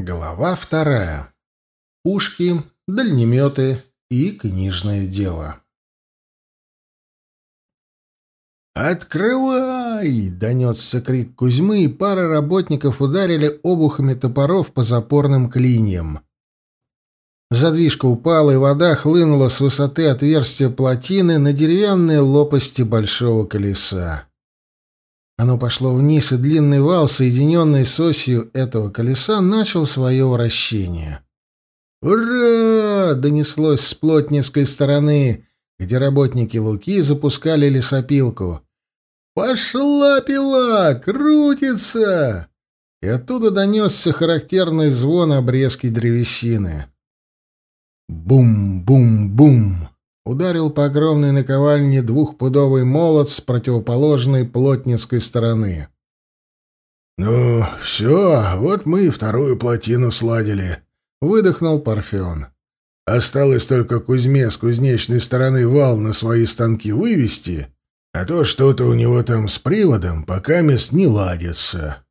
Глава вторая. Пушки, дальнеметы и книжное дело. «Открывай!» — донесся крик Кузьмы, и пара работников ударили обухами топоров по запорным клиньям. Задвижка упала, и вода хлынула с высоты отверстия плотины на деревянные лопасти большого колеса. Оно пошло вниз, и длинный вал, соединенный с осью этого колеса, начал свое вращение. «Ура!» — донеслось с плотницкой стороны, где работники Луки запускали лесопилку. «Пошла пила! Крутится!» И оттуда донесся характерный звон обрезки древесины. Бум-бум-бум! Ударил по огромной наковальне двухпудовый молот с противоположной плотницкой стороны. «Ну, все, вот мы и вторую плотину сладили», — выдохнул Парфен. «Осталось только Кузьме с кузнечной стороны вал на свои станки вывести, а то что-то у него там с приводом пока мест не ладится».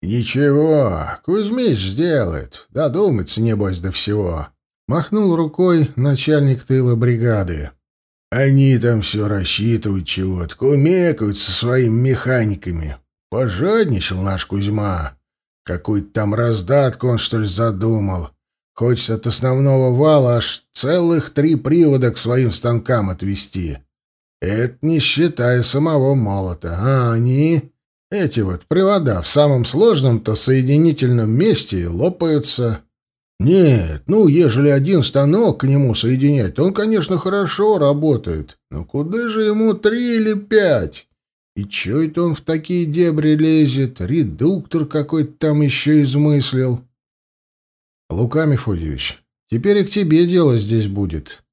«Ничего, Кузьмич сделает, додумается, небось, до всего», Махнул рукой начальник тыла бригады. Они там все рассчитывают чего-то, кумекают со своими механиками. Пожадничал наш Кузьма. Какую-то там раздатку он, что ли, задумал. Хочется от основного вала аж целых три привода к своим станкам отвести. Это не считая самого молота. А они, эти вот привода, в самом сложном-то соединительном месте лопаются. Нет, ну, ежели один станок к нему соединять, он, конечно, хорошо работает. Но куда же ему три или пять? И чё это он в такие дебри лезет? Редуктор какой-то там еще измыслил. Лука Мефодьевич, теперь и к тебе дело здесь будет.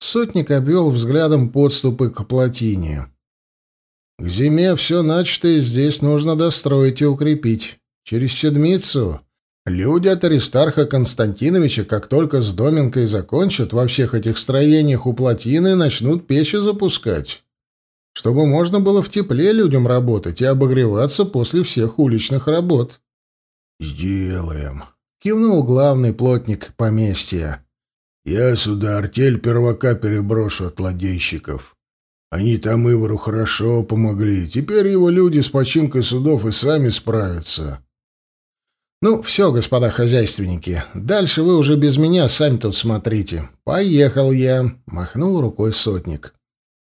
Сотник обвел взглядом подступы к плотине. К зиме все начатое здесь нужно достроить и укрепить. Через седмицу Люди от Аристарха Константиновича, как только с Доменкой закончат, во всех этих строениях у плотины начнут печи запускать, чтобы можно было в тепле людям работать и обогреваться после всех уличных работ. «Сделаем», — кивнул главный плотник поместья. «Я сюда артель первака переброшу от ладейщиков. Они там Ивару хорошо помогли. Теперь его люди с починкой судов и сами справятся». «Ну, все, господа хозяйственники, дальше вы уже без меня сами тут смотрите. Поехал я», — махнул рукой сотник.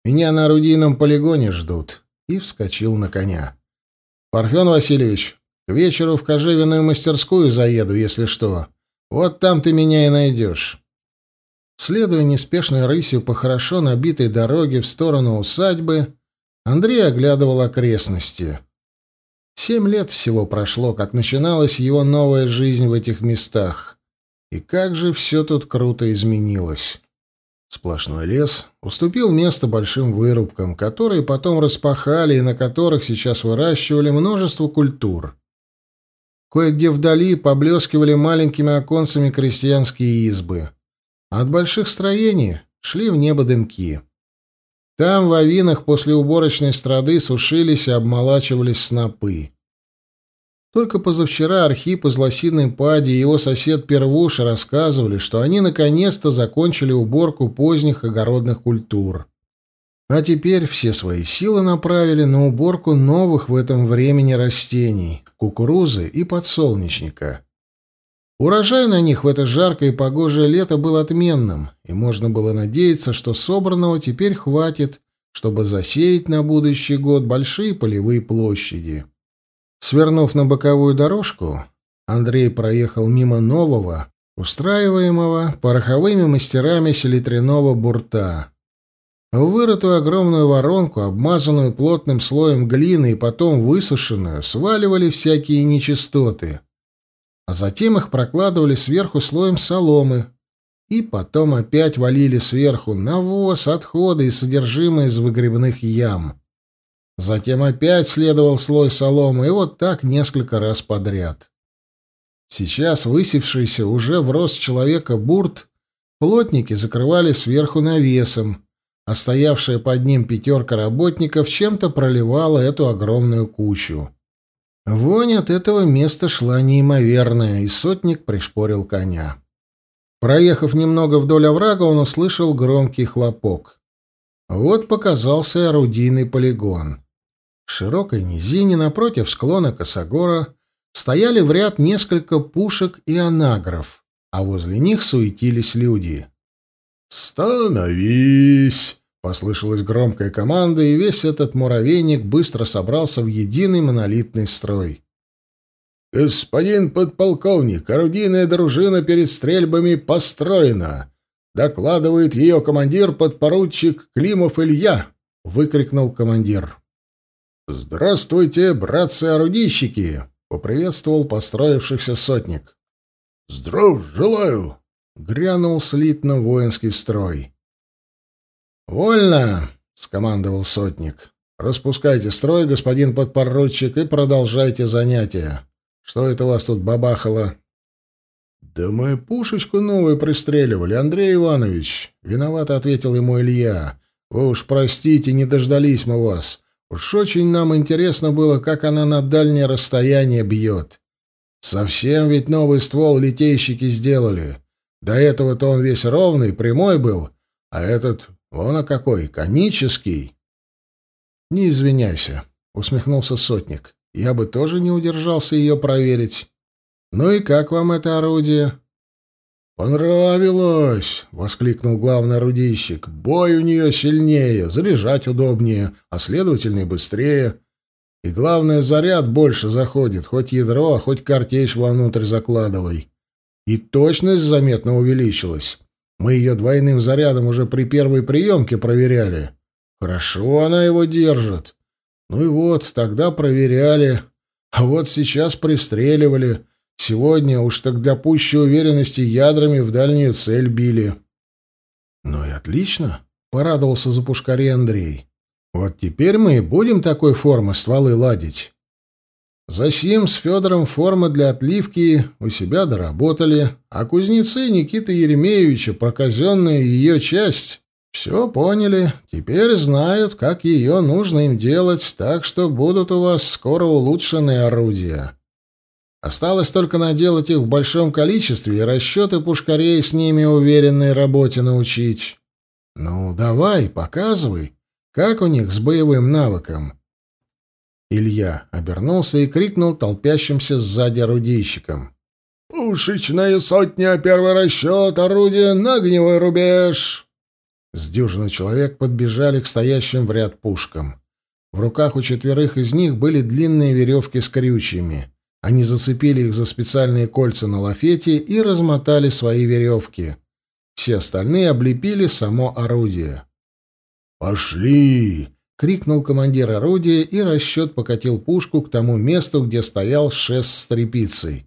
«Меня на орудийном полигоне ждут». И вскочил на коня. «Парфен Васильевич, к вечеру в кожевенную мастерскую заеду, если что. Вот там ты меня и найдешь». Следуя неспешной рысью по хорошо набитой дороге в сторону усадьбы, Андрей оглядывал окрестности. Семь лет всего прошло, как начиналась его новая жизнь в этих местах. И как же все тут круто изменилось. Сплошной лес уступил место большим вырубкам, которые потом распахали и на которых сейчас выращивали множество культур. Кое-где вдали поблескивали маленькими оконцами крестьянские избы. А от больших строений шли в небо дымки. Там в авинах после уборочной страды сушились и обмолачивались снопы. Только позавчера Архип из Лосиной Пади и его сосед Первуш рассказывали, что они наконец-то закончили уборку поздних огородных культур. А теперь все свои силы направили на уборку новых в этом времени растений — кукурузы и подсолнечника. Урожай на них в это жаркое и погожее лето был отменным, и можно было надеяться, что собранного теперь хватит, чтобы засеять на будущий год большие полевые площади. Свернув на боковую дорожку, Андрей проехал мимо нового, устраиваемого пороховыми мастерами селитряного бурта. В вырытую огромную воронку, обмазанную плотным слоем глины и потом высушенную, сваливали всякие нечистоты — а затем их прокладывали сверху слоем соломы, и потом опять валили сверху навоз, отходы и содержимое из выгребных ям. Затем опять следовал слой соломы, и вот так несколько раз подряд. Сейчас высевшийся уже в рост человека бурт плотники закрывали сверху навесом, а стоявшая под ним пятерка работников чем-то проливала эту огромную кучу. Вонь от этого места шла неимоверная, и сотник пришпорил коня. Проехав немного вдоль оврага, он услышал громкий хлопок. Вот показался орудийный полигон. В широкой низине напротив склона Косогора стояли в ряд несколько пушек и анагров, а возле них суетились люди. «Становись!» — послышалась громкая команда, и весь этот муравейник быстро собрался в единый монолитный строй. «Господин подполковник, орудийная дружина перед стрельбами построена!» «Докладывает ее командир подпоручик Климов Илья!» — выкрикнул командир. «Здравствуйте, братцы-орудийщики!» — поприветствовал построившихся сотник. «Здрав желаю!» — грянул слитно воинский строй. «Вольно!» — скомандовал сотник. «Распускайте строй, господин подпоручик, и продолжайте занятия. Что это у вас тут бабахало?» «Да мы пушечку новую пристреливали, Андрей Иванович!» — виновато ответил ему Илья. «Вы уж простите, не дождались мы вас. Уж очень нам интересно было, как она на дальнее расстояние бьет. Совсем ведь новый ствол литейщики сделали. До этого-то он весь ровный, прямой был, а этот, вон а какой, конический. — Не извиняйся, — усмехнулся сотник. — Я бы тоже не удержался ее проверить. Ну и как вам это орудие? «Понравилось!» — воскликнул главный орудийщик. «Бой у нее сильнее, заряжать удобнее, а следовательно и быстрее. И главное, заряд больше заходит, хоть ядро, а хоть картечь вовнутрь закладывай. И точность заметно увеличилась. Мы ее двойным зарядом уже при первой приемке проверяли. Хорошо она его держит. Ну и вот, тогда проверяли. А вот сейчас пристреливали. Сегодня уж так для пущей уверенности ядрами в дальнюю цель били. Ну и отлично, порадовался за пушкари Андрей. Вот теперь мы и будем такой формы стволы ладить. Засим с Федором формы для отливки у себя доработали, а кузнецы Никиты Еремеевича про казенную ее часть все поняли, теперь знают, как ее нужно им делать, так что будут у вас скоро улучшенные орудия. Осталось только наделать их в большом количестве и расчеты пушкарей с ними уверенной работе научить. Ну, давай, показывай, как у них с боевым навыком. Илья обернулся и крикнул толпящимся сзади орудийщикам. «Пушечная сотня, первый расчет, орудие на огневой рубеж!» С дюжины человек подбежали к стоящим в ряд пушкам. В руках у четверых из них были длинные веревки с крючьями. Они зацепили их за специальные кольца на лафете и размотали свои веревки. Все остальные облепили само орудие. «Пошли!» — крикнул командир орудия, и расчет покатил пушку к тому месту, где стоял шест с тряпицей.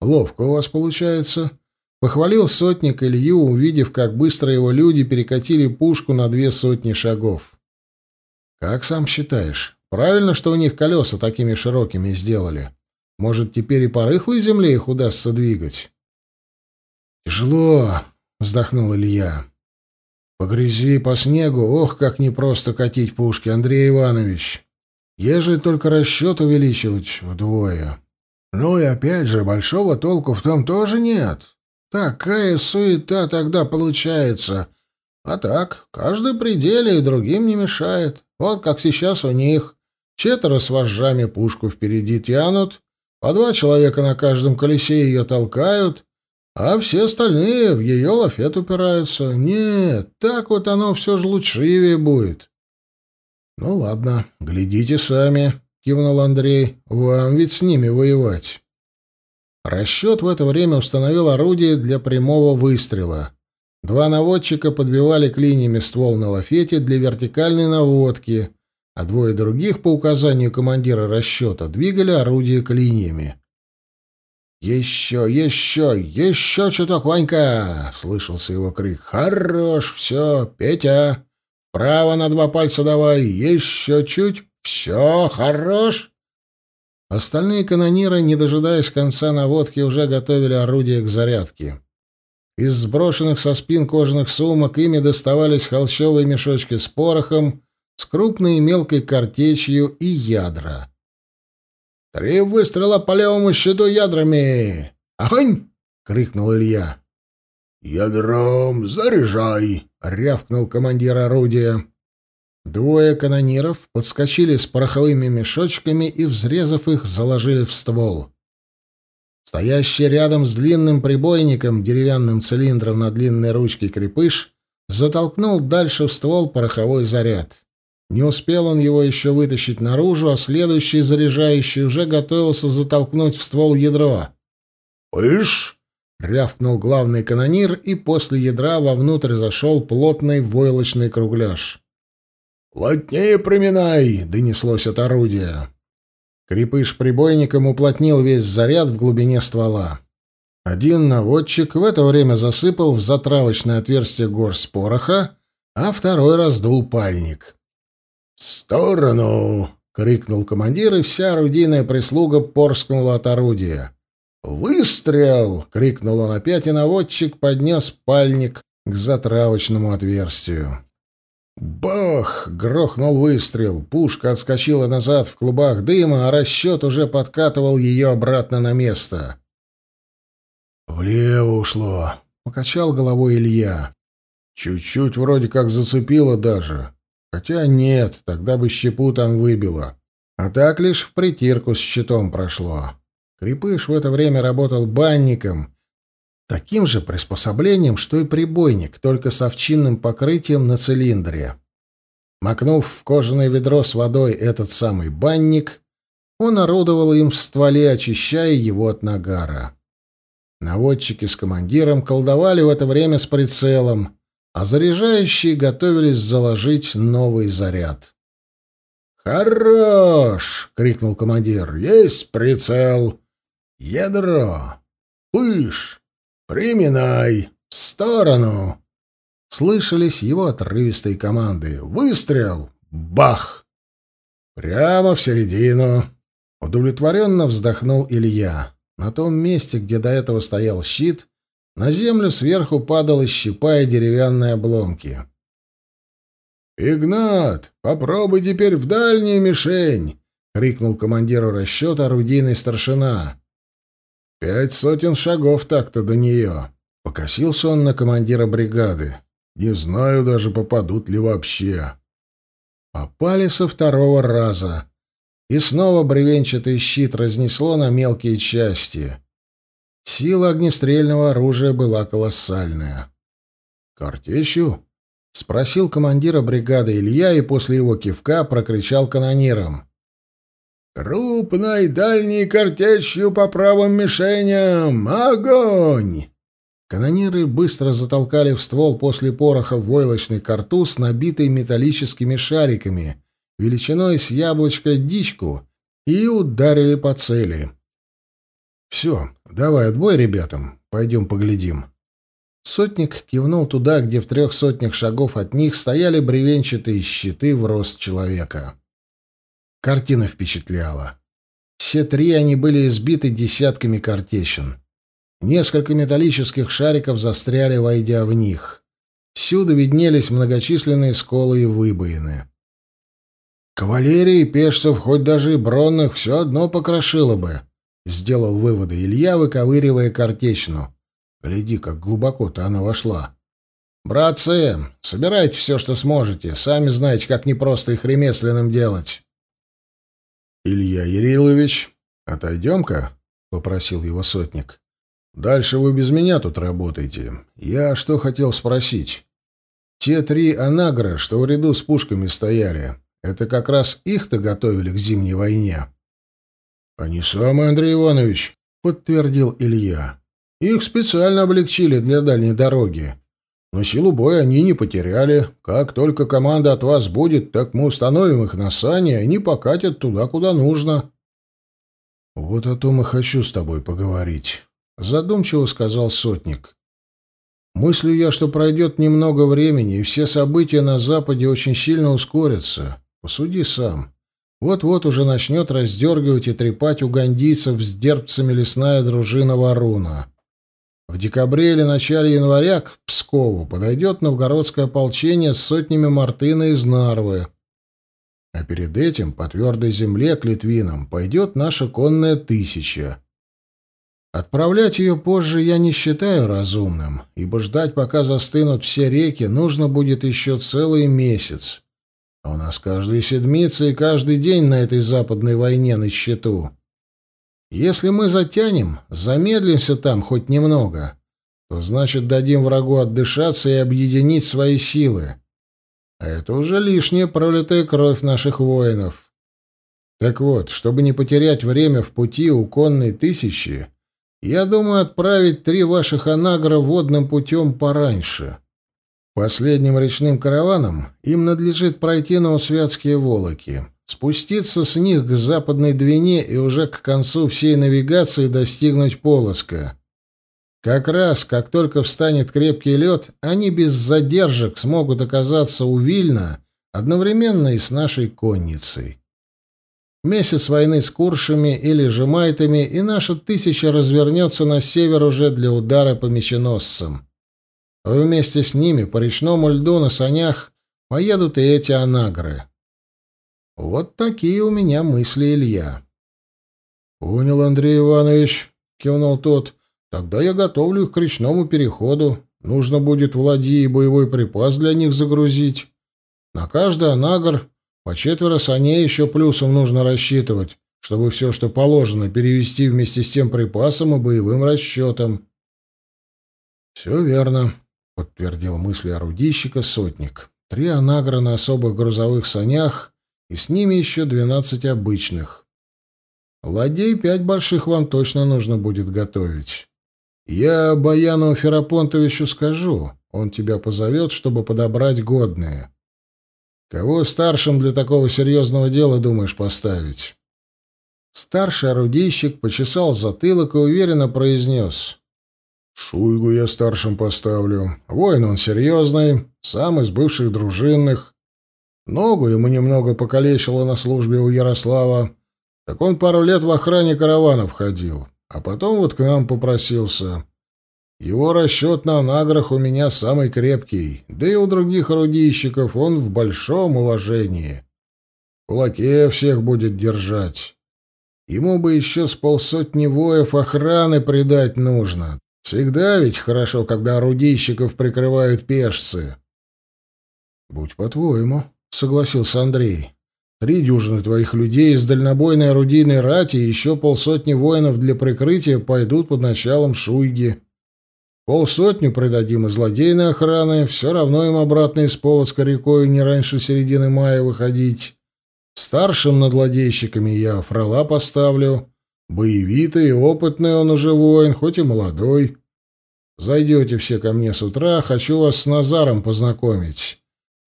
«Ловко у вас получается», — похвалил сотник Илью, увидев, как быстро его люди перекатили пушку на две сотни шагов. «Как сам считаешь, Правильно, что у них колеса такими широкими сделали. Может, теперь и по рыхлой земле их удастся двигать? «Тяжело», — вздохнул Илья. «По грязи, по снегу, ох, как непросто катить пушки, Андрей Иванович. Ежели только расчет увеличивать вдвое. Ну и опять же, большого толку в том тоже нет. Такая суета тогда получается. А так, каждый пределе и другим не мешает. Вот как сейчас у них. Четверо с вожжами пушку впереди тянут, по два человека на каждом колесе ее толкают, а все остальные в ее лафет упираются. Нет, так вот оно все же лучшивее будет. — Ну ладно, глядите сами, — кивнул Андрей, — вам ведь с ними воевать. Расчет в это время установил орудие для прямого выстрела. Два наводчика подбивали клиньями ствол на лафете для вертикальной наводки — а двое других, по указанию командира расчета, двигали орудие клиньями. «Еще, еще, еще чуток, Ванька!» — слышался его крик. «Хорош, все, Петя! Право на два пальца давай, еще чуть, все, хорош!» Остальные канониры, не дожидаясь конца наводки, уже готовили орудие к зарядке. Из сброшенных со спин кожаных сумок ими доставались холщовые мешочки с порохом, с крупной и мелкой картечью и ядра. Три выстрела по левому щиту ядрами! Огонь!» — крикнул Илья. «Ядром заряжай!» — рявкнул командир орудия. Двое канониров подскочили с пороховыми мешочками и, взрезав их, заложили в ствол. Стоящий рядом с длинным прибойником, деревянным цилиндром на длинной ручке крепыш, затолкнул дальше в ствол пороховой заряд. Не успел он его еще вытащить наружу, а следующий заряжающий уже готовился затолкнуть в ствол ядро. «Пыш!» — рявкнул главный канонир, и после ядра вовнутрь зашел плотный войлочный кругляш. «Плотнее приминай!» — донеслось от орудия. Крепыш прибойником уплотнил весь заряд в глубине ствола. Один наводчик в это время засыпал в затравочное отверстие горсть пороха, а второй раздул пальник. «В сторону!» — крикнул командир, и вся орудийная прислуга порскнула от орудия. «Выстрел!» — крикнул он опять, и наводчик поднес пальник к затравочному отверстию. Бах! Грохнул выстрел. Пушка отскочила назад в клубах дыма, а расчет уже подкатывал ее обратно на место. «Влево ушло», — покачал головой Илья. «Чуть-чуть вроде как зацепило даже. Хотя нет, тогда бы щепу там выбило. А так лишь в притирку с щитом прошло. Крепыш в это время работал банником, таким же приспособлением, что и прибойник, только с овчинным покрытием на цилиндре. Макнув в кожаное ведро с водой этот самый банник, он орудовал им в стволе, очищая его от нагара. Наводчики с командиром колдовали в это время с прицелом, а заряжающие готовились заложить новый заряд. «Хорош!» — крикнул командир. «Есть прицел! Ядро! Пыш! Приминай! В сторону!» Слышались его отрывистые команды. «Выстрел! Бах!» «Прямо в середину!» Удовлетворенно вздохнул Илья. На том месте, где до этого стоял щит, на землю сверху падала щепа и деревянные обломки. «Игнат, попробуй теперь в дальнюю мишень!» — крикнул командиру расчета орудийный старшина. «Пять сотен шагов так-то до нее!» — покосился он на командира бригады. «Не знаю даже, попадут ли вообще!» Попали со второго раза и снова бревенчатый щит разнесло на мелкие части. Сила огнестрельного оружия была колоссальная. «Картечью?» — спросил командира бригады Илья и после его кивка прокричал канонирам. «Крупной дальней картечью по правым мишеням! Огонь!» Канониры быстро затолкали в ствол после пороха войлочный картуз, набитый металлическими шариками, величиной с яблочко дичку и ударили по цели. «Все, давай отбой ребятам, пойдем поглядим». Сотник кивнул туда, где в трех сотнях шагов от них стояли бревенчатые щиты в рост человека. Картина впечатляла. Все три они были избиты десятками картещин. Несколько металлических шариков застряли, войдя в них. Всюду виднелись многочисленные сколы и выбоины. Кавалерии, пешцев, хоть даже и бронных, все одно покрошило бы, — сделал выводы Илья, выковыривая картечну. Гляди, как глубоко-то она вошла. «Братцы, собирайте все, что сможете. Сами знаете, как непросто их ремесленным делать». «Илья Ярилович, отойдем-ка», — попросил его сотник. «Дальше вы без меня тут работаете. Я что хотел спросить. Те три анагра, что в ряду с пушками стояли, это как раз их-то готовили к зимней войне. Они самые, Андрей Иванович, подтвердил Илья. Их специально облегчили для дальней дороги. Но силу боя они не потеряли. Как только команда от вас будет, так мы установим их на сани, и они покатят туда, куда нужно. Вот о том и хочу с тобой поговорить, задумчиво сказал сотник. Мыслю я, что пройдет немного времени, и все события на Западе очень сильно ускорятся. Посуди сам. Вот-вот уже начнет раздергивать и трепать угандийцев с дербцами лесная дружина Варуна. В декабре или начале января к Пскову подойдет новгородское ополчение с сотнями Мартына из Нарвы. А перед этим по твердой земле к Литвинам пойдет наша конная тысяча. Отправлять ее позже я не считаю разумным, ибо ждать, пока застынут все реки, нужно будет еще целый месяц. А у нас каждая седмица и каждый день на этой западной войне на счету. Если мы затянем, замедлимся там хоть немного, то значит дадим врагу отдышаться и объединить свои силы. А это уже лишняя пролитая кровь наших воинов. Так вот, чтобы не потерять время в пути у конной тысячи, я думаю отправить три ваших анагра водным путем пораньше. Последним речным караваном им надлежит пройти на Усвятские Волоки спуститься с них к западной Двине и уже к концу всей навигации достигнуть Полоска. Как раз, как только встанет крепкий лед, они без задержек смогут оказаться у Вильна одновременно и с нашей конницей. Месяц войны с Куршами или Жемайтами, и наша тысяча развернется на север уже для удара по меченосцам. Вместе с ними по речному льду на санях поедут и эти анагры. Вот такие у меня мысли, Илья. Понял, Андрей Иванович, кивнул тот. Тогда я готовлю их к речному переходу. Нужно будет в ладьи и боевой припас для них загрузить. На каждый анагр по четверо саней еще плюсом нужно рассчитывать, чтобы все, что положено, перевести вместе с тем припасом и боевым расчетом. «Все верно», — подтвердил мысли орудийщика сотник. «Три анагра на особых грузовых санях и с ними еще двенадцать обычных. Ладей пять больших вам точно нужно будет готовить. Я Баяну Ферапонтовичу скажу, он тебя позовет, чтобы подобрать годные. Кого старшим для такого серьезного дела думаешь поставить?» Старший орудийщик почесал затылок и уверенно произнес. «Шуйгу я старшим поставлю. Воин он серьезный, сам из бывших дружинных. Ногу ему немного покалечило на службе у Ярослава. Так он пару лет в охране караванов ходил, а потом вот к нам попросился. Его расчет на награх у меня самый крепкий, да и у других орудийщиков он в большом уважении. В кулаке всех будет держать. Ему бы еще с полсотни воев охраны придать нужно. Всегда ведь хорошо, когда орудийщиков прикрывают пешцы. — Будь по-твоему, — согласился Андрей. «Три дюжины твоих людей из дальнобойной орудийной рати и еще полсотни воинов для прикрытия пойдут под началом Шуйги. Полсотню придадим из злодейной охраны, все равно им обратно из Полоцка рекой не раньше середины мая выходить. Старшим над ладейщиками я фрола поставлю. Боевитый и опытный он уже воин, хоть и молодой. Зайдете все ко мне с утра, хочу вас с Назаром познакомить».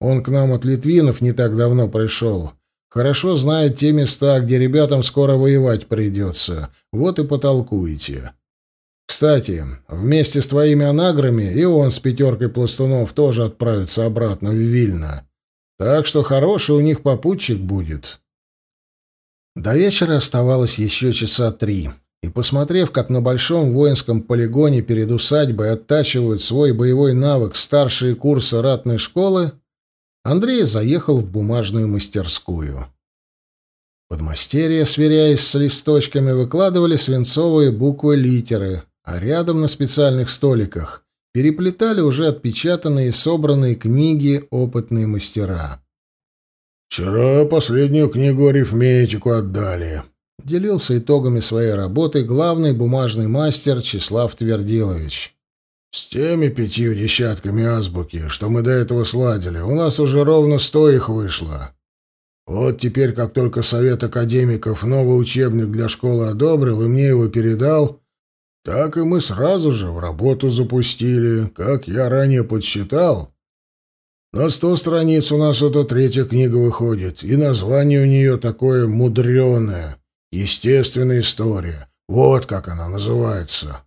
Он к нам от Литвинов не так давно пришел. Хорошо знает те места, где ребятам скоро воевать придется. Вот и потолкуете. Кстати, вместе с твоими анаграми и он с пятеркой пластунов тоже отправится обратно в Вильно. Так что хороший у них попутчик будет. До вечера оставалось еще часа три. И, посмотрев, как на большом воинском полигоне перед усадьбой оттачивают свой боевой навык старшие курсы ратной школы, Андрей заехал в бумажную мастерскую. Подмастерья, сверяясь с листочками, выкладывали свинцовые буквы-литеры, а рядом на специальных столиках переплетали уже отпечатанные и собранные книги опытные мастера. «Вчера последнюю книгу арифметику отдали», — делился итогами своей работы главный бумажный мастер Числав Твердилович. С теми пятью десятками азбуки, что мы до этого сладили, у нас уже ровно сто их вышло. Вот теперь, как только Совет Академиков новый учебник для школы одобрил и мне его передал, так и мы сразу же в работу запустили, как я ранее подсчитал. На сто страниц у нас эта третья книга выходит, и название у нее такое мудреное — «Естественная история». Вот как она называется.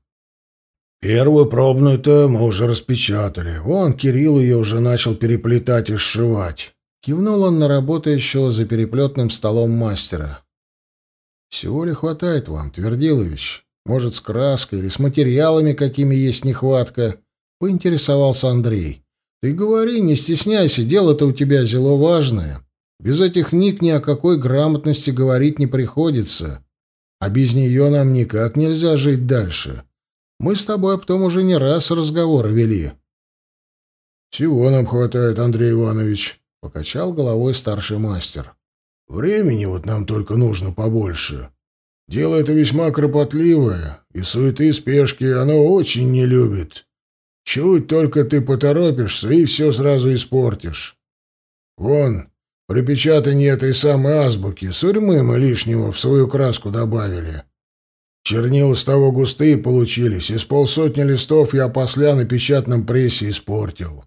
Первую пробную-то мы уже распечатали. Вон Кирилл ее уже начал переплетать и сшивать. Кивнул он на работающего за переплетным столом мастера. «Всего ли хватает вам, Твердилович? Может, с краской или с материалами, какими есть нехватка?» — поинтересовался Андрей. «Ты говори, не стесняйся, дело-то у тебя зело важное». Без этих книг ни о какой грамотности говорить не приходится. А без нее нам никак нельзя жить дальше. Мы с тобой об том уже не раз разговоры вели. — Чего нам хватает, Андрей Иванович? — покачал головой старший мастер. — Времени вот нам только нужно побольше. Дело это весьма кропотливое, и суеты и спешки оно очень не любит. Чуть только ты поторопишься, и все сразу испортишь. Вон, при печатании этой самой азбуки сурьмы мы лишнего в свою краску добавили. Чернила с того густые получились, из полсотни листов я после на печатном прессе испортил.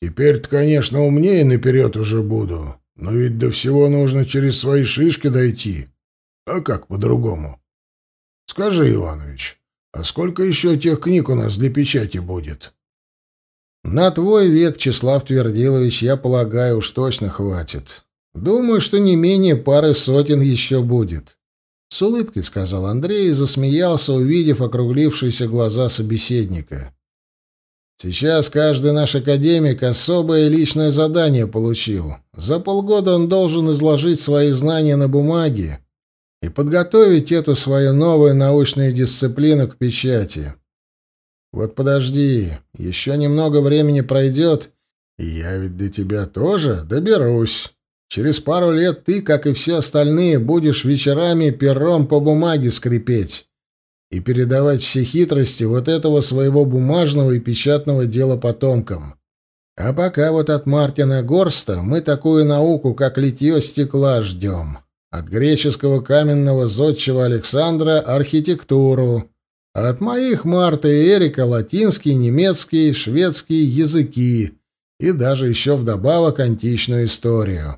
Теперь-то, конечно, умнее наперед уже буду, но ведь до всего нужно через свои шишки дойти. А как по-другому? Скажи, Иванович, а сколько еще тех книг у нас для печати будет? На твой век, Числав Твердилович, я полагаю, уж точно хватит. Думаю, что не менее пары сотен еще будет. С улыбкой сказал Андрей и засмеялся, увидев округлившиеся глаза собеседника. Сейчас каждый наш академик особое личное задание получил. За полгода он должен изложить свои знания на бумаге и подготовить эту свою новую научную дисциплину к печати. Вот подожди, еще немного времени пройдет, и я ведь до тебя тоже доберусь. Через пару лет ты, как и все остальные, будешь вечерами пером по бумаге скрипеть и передавать все хитрости вот этого своего бумажного и печатного дела потомкам. А пока вот от Мартина Горста мы такую науку, как литье стекла, ждем. От греческого каменного зодчего Александра архитектуру, от моих Марта и Эрика латинский, немецкий, шведский языки и даже еще вдобавок античную историю.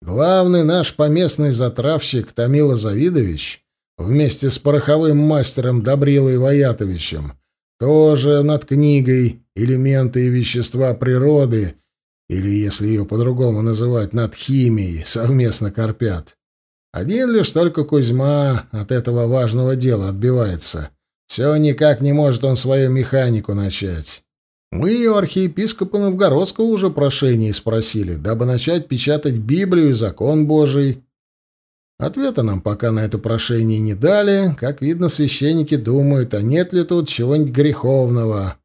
Главный наш поместный затравщик Томила Завидович вместе с пороховым мастером Добрилой Ваятовичем тоже над книгой «Элементы и вещества природы» или, если ее по-другому называть, над химией совместно корпят. Один лишь только Кузьма от этого важного дела отбивается. Все никак не может он свою механику начать. Мы у архиепископа Новгородского уже прошение спросили, дабы начать печатать Библию и закон Божий. Ответа нам пока на это прошение не дали. Как видно, священники думают, а нет ли тут чего-нибудь греховного.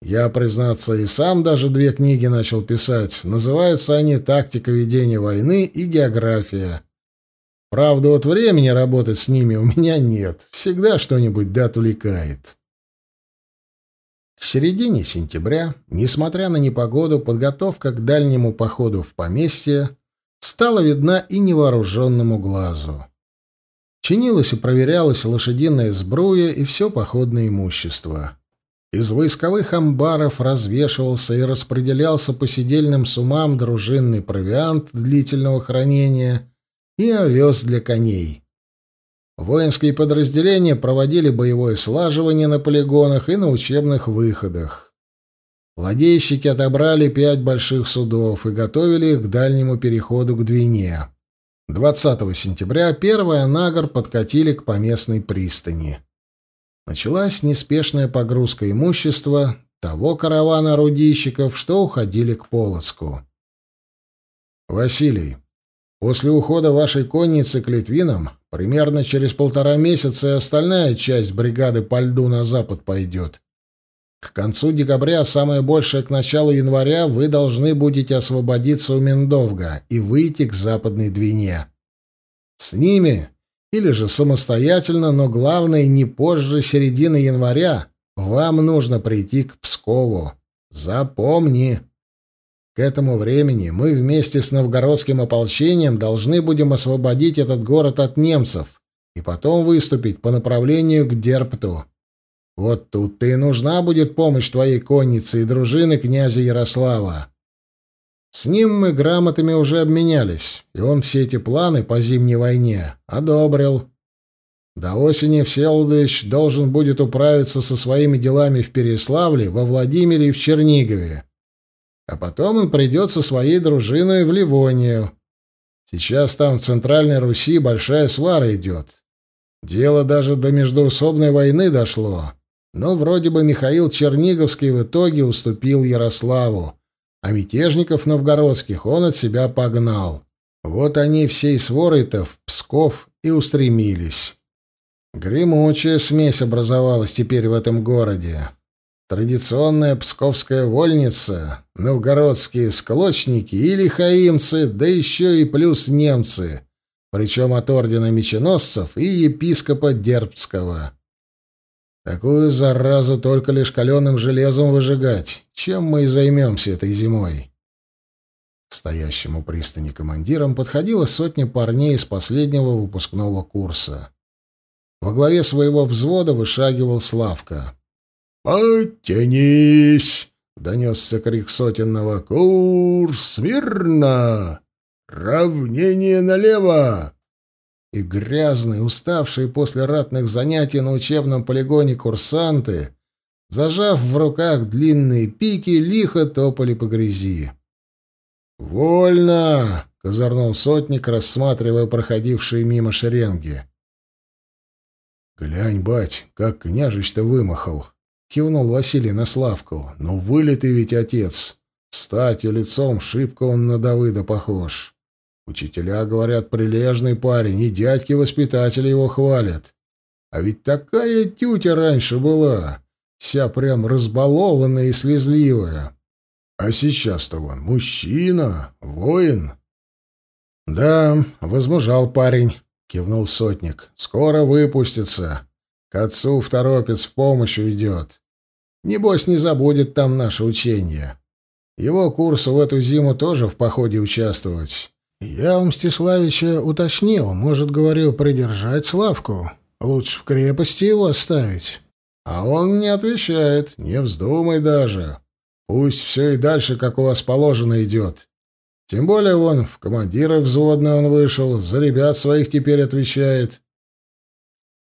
Я, признаться, и сам даже две книги начал писать. Называются они «Тактика ведения войны» и «География». Правда, вот времени работать с ними у меня нет. Всегда что-нибудь да отвлекает. К середине сентября, несмотря на непогоду, подготовка к дальнему походу в поместье стала видна и невооруженному глазу. Чинилась и проверялась лошадиная сбруя и все походное имущество. Из войсковых амбаров развешивался и распределялся по сидельным сумам дружинный провиант длительного хранения и овес для коней. Воинские подразделения проводили боевое слаживание на полигонах и на учебных выходах. Ладейщики отобрали пять больших судов и готовили их к дальнему переходу к Двине. 20 сентября первый анагар подкатили к поместной пристани. Началась неспешная погрузка имущества того каравана рудищиков, что уходили к Полоцку. «Василий, После ухода вашей конницы к Литвинам примерно через полтора месяца и остальная часть бригады по льду на запад пойдет. К концу декабря, самое большее к началу января, вы должны будете освободиться у Мендовга и выйти к западной Двине. С ними, или же самостоятельно, но главное, не позже середины января, вам нужно прийти к Пскову. Запомни. К этому времени мы вместе с новгородским ополчением должны будем освободить этот город от немцев и потом выступить по направлению к Дерпту. Вот тут-то и нужна будет помощь твоей конницы и дружины князя Ярослава. С ним мы грамотами уже обменялись, и он все эти планы по зимней войне одобрил. До осени Всеволодович должен будет управиться со своими делами в Переславле, во Владимире и в Чернигове а потом он придет со своей дружиной в Ливонию. Сейчас там в Центральной Руси большая свара идет. Дело даже до междоусобной войны дошло. Но вроде бы Михаил Черниговский в итоге уступил Ярославу, а мятежников новгородских он от себя погнал. Вот они всей сворой-то в Псков и устремились. Гремучая смесь образовалась теперь в этом городе. Традиционная псковская вольница, новгородские склочники или хаимцы, да еще и плюс немцы, причем от ордена меченосцев и епископа Дербцкого. Такую заразу только лишь каленым железом выжигать. Чем мы и займемся этой зимой? К стоящему пристани командирам подходила сотня парней из последнего выпускного курса. Во главе своего взвода вышагивал Славка. «Подтянись!» — донесся крик сотенного. «Курс смирно! Равнение налево!» И грязные, уставшие после ратных занятий на учебном полигоне курсанты, зажав в руках длинные пики, лихо топали по грязи. «Вольно!» — козырнул сотник, рассматривая проходившие мимо шеренги. «Глянь, бать, как княжич-то вымахал!» — кивнул Василий на Славку. «Ну, вылитый ведь отец! Статью лицом шибко он на Давыда похож. Учителя говорят, прилежный парень, и дядьки-воспитатели его хвалят. А ведь такая тютя раньше была, вся прям разбалованная и слезливая. А сейчас-то вон мужчина, воин». «Да, возмужал парень», — кивнул сотник. «Скоро выпустится. К отцу в торопец в помощь уйдет. Небось, не забудет там наше учение. Его курсу в эту зиму тоже в походе участвовать. Я у Мстиславича уточнил, может, говорю, придержать Славку. Лучше в крепости его оставить. А он не отвечает, не вздумай даже. Пусть все и дальше, как у вас положено, идет. Тем более, вон, в командира взводный он вышел, за ребят своих теперь отвечает.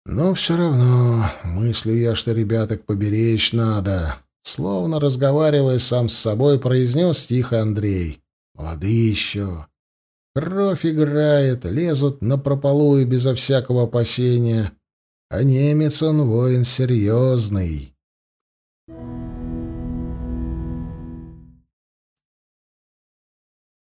Но все равно мыслю я, что ребяток поберечь надо. Словно разговаривая сам с собой, произнес тихо Андрей. Молодые еще. Кровь играет, лезут на прополую безо всякого опасения. А немец он воин серьезный.